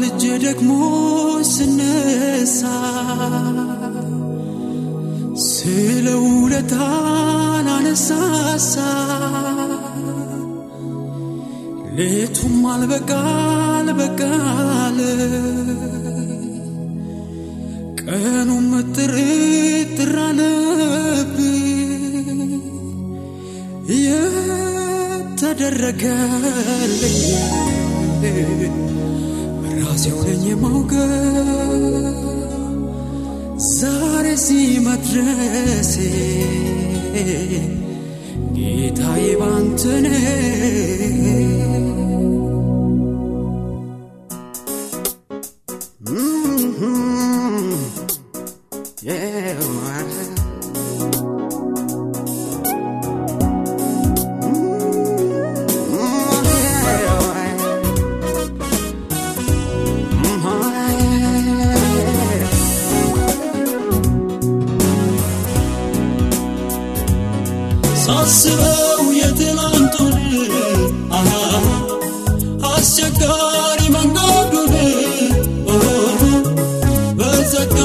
ማልጄ ደግሞ ስነሳ ስለ ውለታን አነሳሳ። ሌቱም አልበቃል በቃል ቀኑም ጥርጥር የተደረገልኝ ራሴው ነኝ የማውቀው። ዛሬ እዚህ መድረሴ ጌታዬ ባንተ ሳስበው የትላንቱን አሃ አስቸጋሪ መንገዱን ኦሆ፣ በጸጋ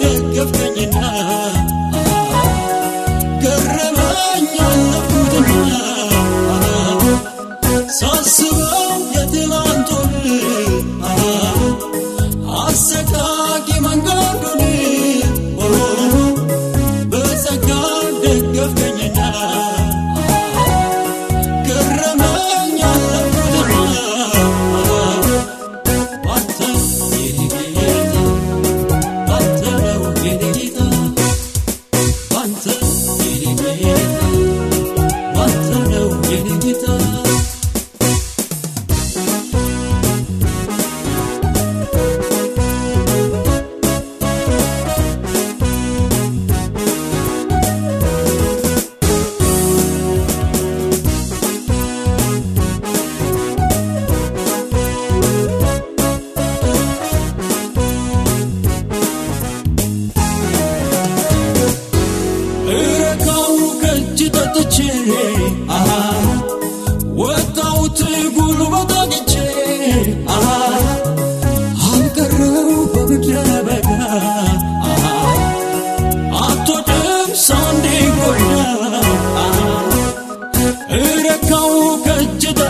ደገፍከኝና አሃ፣ ገረመኝ አለፍኩትና አሃ፣ ሳስበው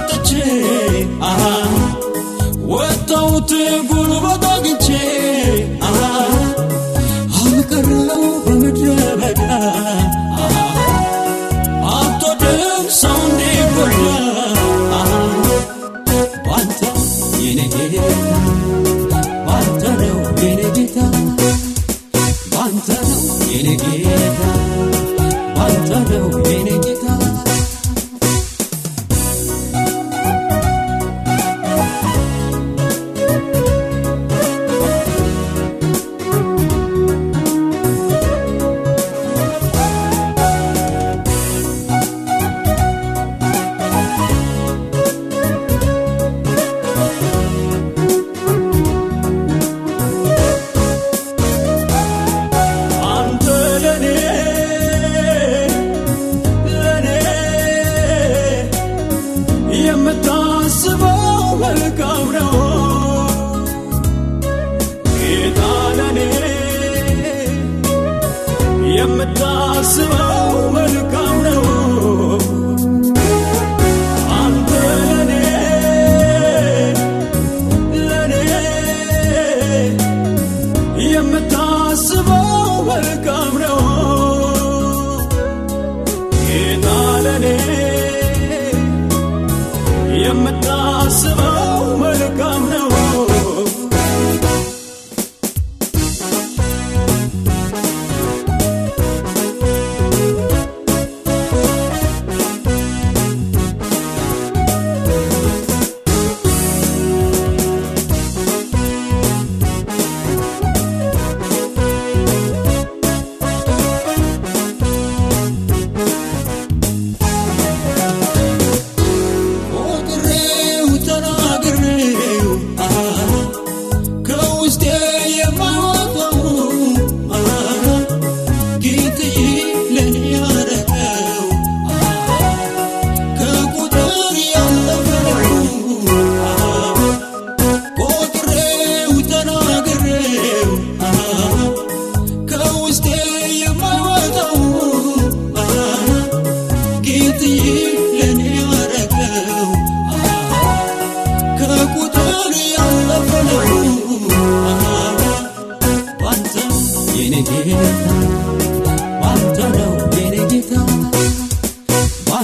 Waantota jechuun waantota gurguddaa. Asiboo wal kabiroo keetaananii yammataa asiboo wal. Nasıl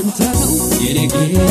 አንተው የኔ ጌታ